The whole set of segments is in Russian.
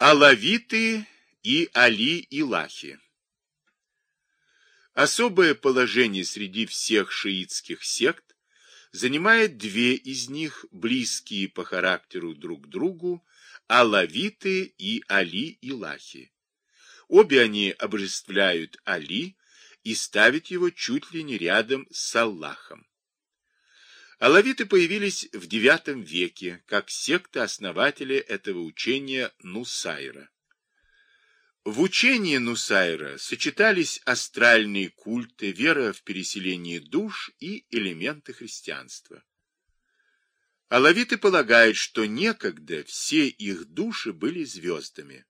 Алавиты и Али-Илахи Особое положение среди всех шиитских сект занимает две из них, близкие по характеру друг другу, Алавиты и Али-Илахи. Обе они обожествляют Али и ставят его чуть ли не рядом с Аллахом. Алавиты появились в IX веке как секта основателя этого учения Нусайра. В учении Нусайра сочетались астральные культы, вера в переселение душ и элементы христианства. Алавиты полагают, что некогда все их души были звездами.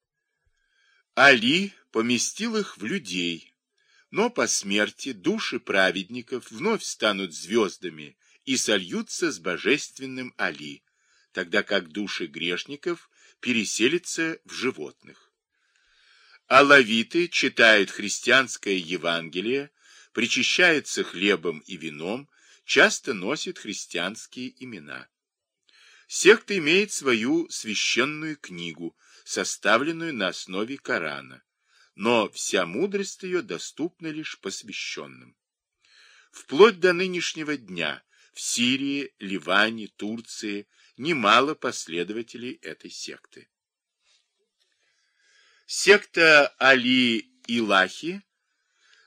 Али поместил их в людей, но по смерти души праведников вновь станут звездами и сольются с божественным Али, тогда как души грешников переселятся в животных. Алавиты читают христианское Евангелие, причащаются хлебом и вином, часто носят христианские имена. Секта имеет свою священную книгу, составленную на основе Корана, но вся мудрость ее доступна лишь посвященным. Вплоть до нынешнего дня в Сирии, Ливане, Турции немало последователей этой секты. Секта Али-Илахи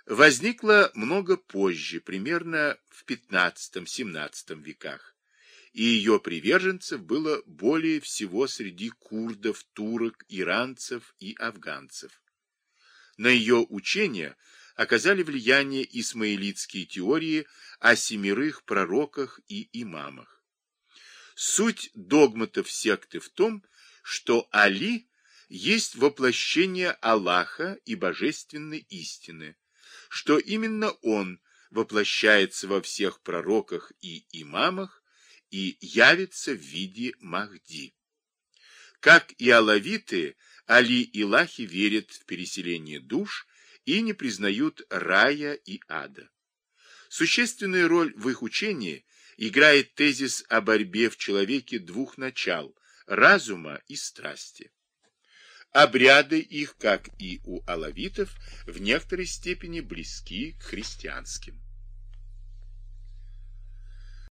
возникла много позже, примерно в XV-XVII веках, и ее приверженцев было более всего среди курдов, турок, иранцев и афганцев. На ее учение – оказали влияние исмаилитские теории о семерых пророках и имамах. Суть догматов секты в том, что Али есть воплощение Аллаха и божественной истины, что именно Он воплощается во всех пророках и имамах и явится в виде Махди. Как и алавиты, Али и Лахи верят в переселение душ и не признают рая и ада. Существенную роль в их учении играет тезис о борьбе в человеке двух начал – разума и страсти. Обряды их, как и у алавитов, в некоторой степени близки к христианским.